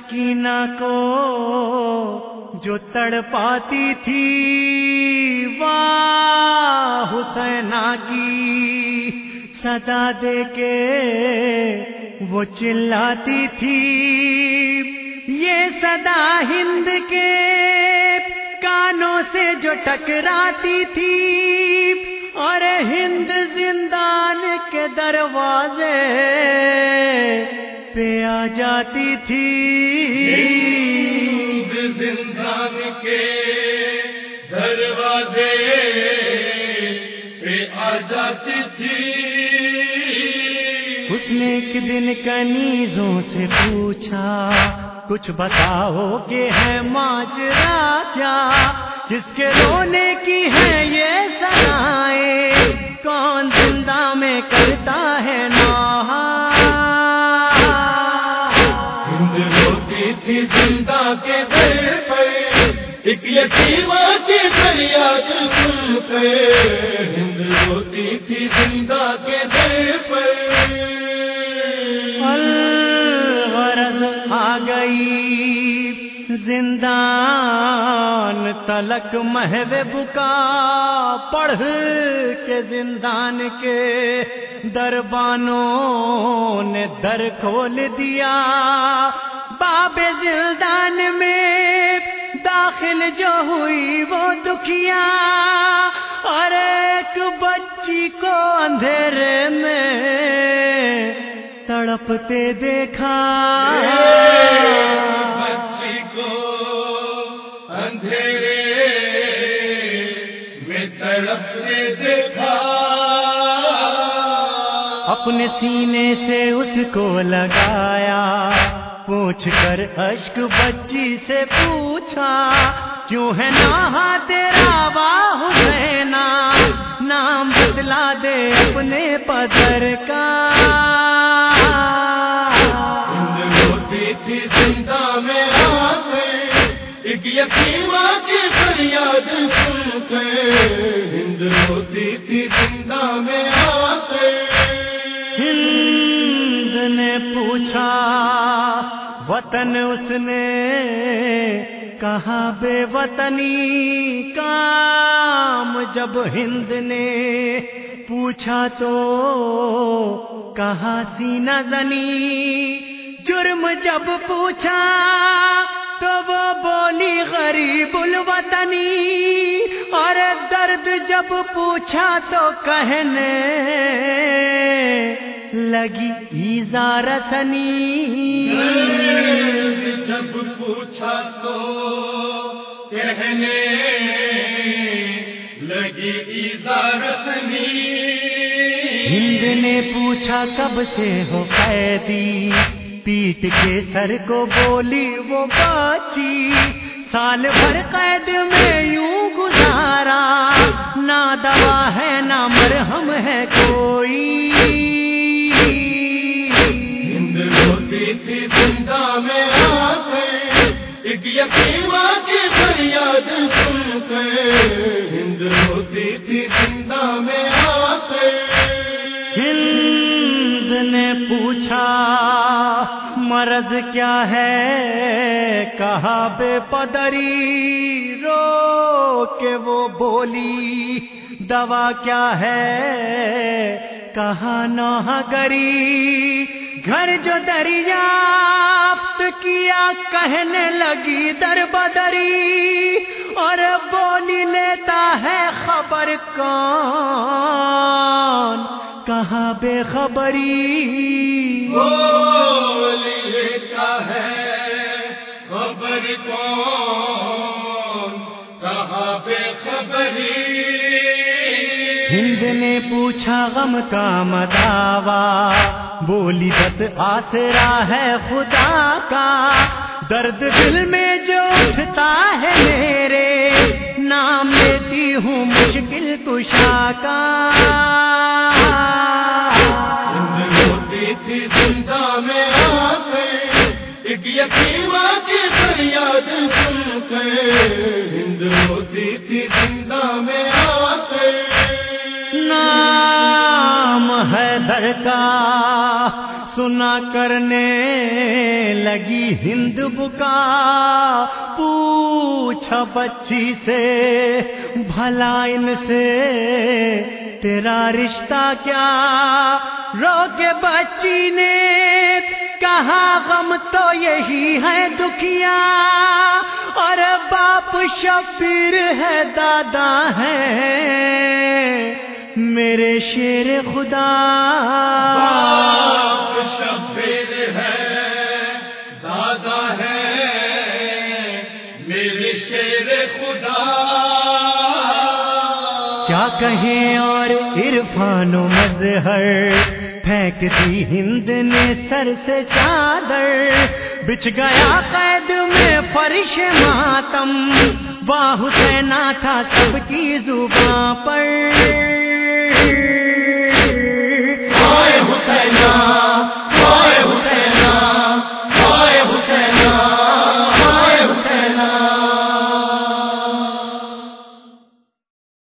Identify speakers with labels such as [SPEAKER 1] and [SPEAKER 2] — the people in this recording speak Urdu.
[SPEAKER 1] سکینہ کو جو تڑ پاتی تھی، واہ حسینا کی صدا دے کے وہ چلاتی تھی۔ یہ صدا ہند کے کانوں سے جو ٹکراتی تھی اور ہند زندان کے دروازے جاتی تھی۔
[SPEAKER 2] زندان کے دروازے پہ آ جاتی تھی۔
[SPEAKER 1] اس نے ایک دن کنیزوں سے پوچھا کچھ بتاؤ کہ ہے ماجرا کیا؟ کس کے رونے کی ہے یہ
[SPEAKER 2] یتیمہ فریاد سن ہند تھی زندہ کے در
[SPEAKER 1] آ گئی۔ زندان تلک محو بکا۔ پڑھ کے زندان کے دربانوں نے در کھول دیا۔ باب زندان میں داخل جو ہوئی وہ دکھیا اور ایک بچی کو اندھیرے میں تڑپتے دیکھا۔
[SPEAKER 2] بچی کو اندھیرے میں تڑپتے دیکھا۔
[SPEAKER 1] اپنے سینے سے اس کو لگایا۔ پوچھ کر اشک بچی سے پوچھا کیوں ہے نہا تیرا واہ حسینا نام بتلا دے اپنے پدر کا۔
[SPEAKER 2] ہند ہوتی تھی زندہ میں آ گئے ایک یتیمہ کی فریاد سن کے ہند ہوتی تھی زندہ میں آ گئے
[SPEAKER 1] پوچھا، وطن اس نے کہاں بے وطنی کام؟ جب ہند نے پوچھا تو کہاں سینہ زنی؟ جرم جب پوچھا تو وہ بولی غریب الوطنی۔ اور درد جب پوچھا تو کہنے لگی ایزا رسنی۔
[SPEAKER 2] جب پوچھا تو کہنے لگی ایزا رسنی۔
[SPEAKER 1] ہند نے پوچھا کب سے ہو قیدی۔ پیٹ کے سر کو بولی وہ باچی۔ سال بھر قید میں یوں گزارا۔ نہ دوا ہے نہ مرہم ہے کوئی۔
[SPEAKER 2] ہوتی تھی زندہ میں آ گئے ایک یتیمہ کی فریاد سن کے ہند ہوتی تھی زندہ میں آ گئے
[SPEAKER 1] ہند نے پوچھا، مرض کیا ہے؟ کہا، بے پدری، رو کے وہ بولی، دوا کیا ہے؟ کہا، نہ گری۔ گھر جو دریافت کیا کہنے لگی در بدری اور بولی لیتا ہے خبر کون کہاں بے خبری؟
[SPEAKER 2] بولی لیتا ہے خبر کون کہاں بے خبری؟
[SPEAKER 1] ہند نے پوچھا غم کا مداوا بولی بس آسرا ہے خدا کا۔ درد دل میں جو اٹھتا ہے میرے نام لیتی ہوں مشکل کشا کا۔
[SPEAKER 2] ہند ہوتی تھی زندہ میں
[SPEAKER 1] نام ہے در کا۔ سنا کرنے لگی ہند بکا۔ پوچھا بچی سے، بھلا ان سے، تیرا رشتہ کیا؟ رو کے بچی نے کہا، غم تو یہی ہے دکھیا۔ اور باپ شبیر ہے، دادا ہے۔ میرے شیر خدا۔
[SPEAKER 2] میرے شیر خدا
[SPEAKER 1] کیا کہیں اور عرفان و مظہر پھینکتی ہند نے سر سے چادر بچ گیا قید میں فرش ماتم واہ حسینا تھا سب کی زباں پر۔